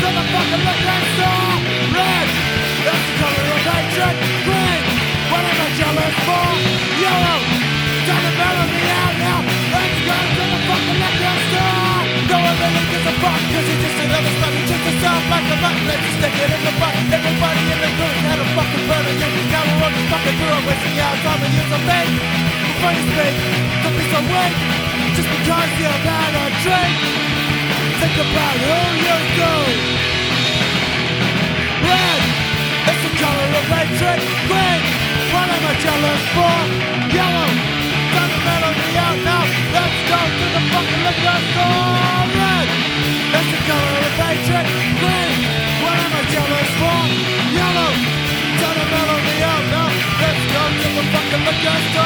to the fucking. Red, that's the color of hatred. Green, jealous for. Yellow, me out now. To the fucking. No one really gives a just another just like a button. Let's stick it in the butt. Everybody in the had a fucking on fucking girl, wasting use Just because you've had a drink. Think about who you do. Red, it's the color of hatred. Green, what am I jealous for? Yellow, turn the melody out now. Let's go to the fucking liquor store. Red, it's the color of hatred. Green, what am I jealous for? Yellow, turn the melody out now. Let's go to the fucking liquor store.